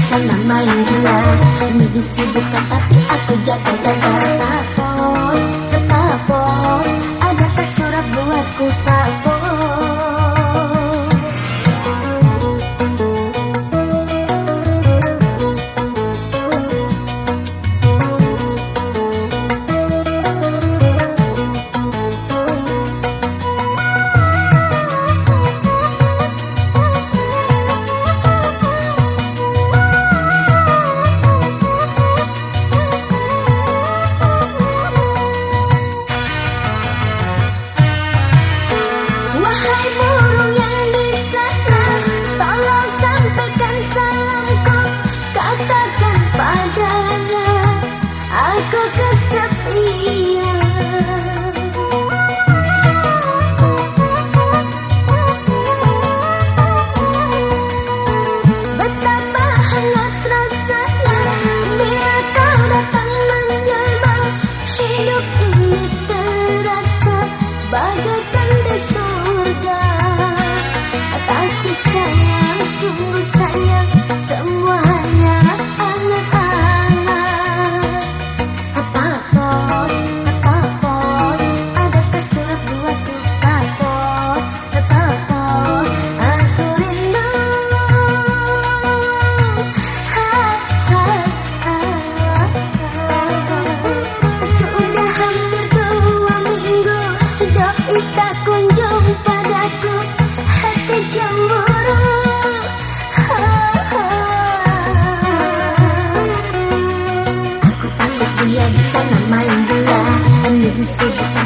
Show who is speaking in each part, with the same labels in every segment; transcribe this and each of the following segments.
Speaker 1: sana main gila Ini disibukkan tapi aku jaga-jaga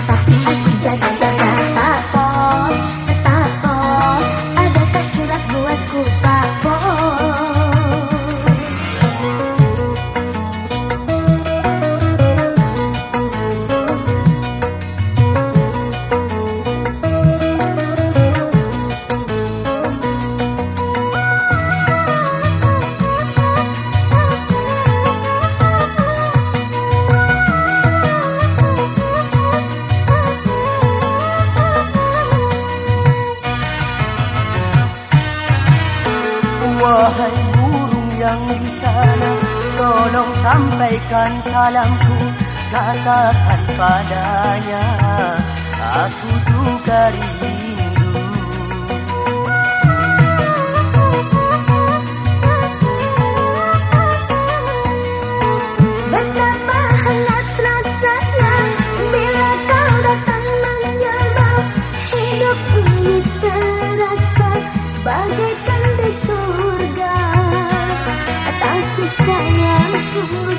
Speaker 2: Tapi 家 yang di sana. Tolong sampaikan salamku Katakan padanya. Aku juga rindu.
Speaker 1: Betapa hangat rasanya Bila kau datang menjelma Hidup ini terasa Bagaikan di Ooh.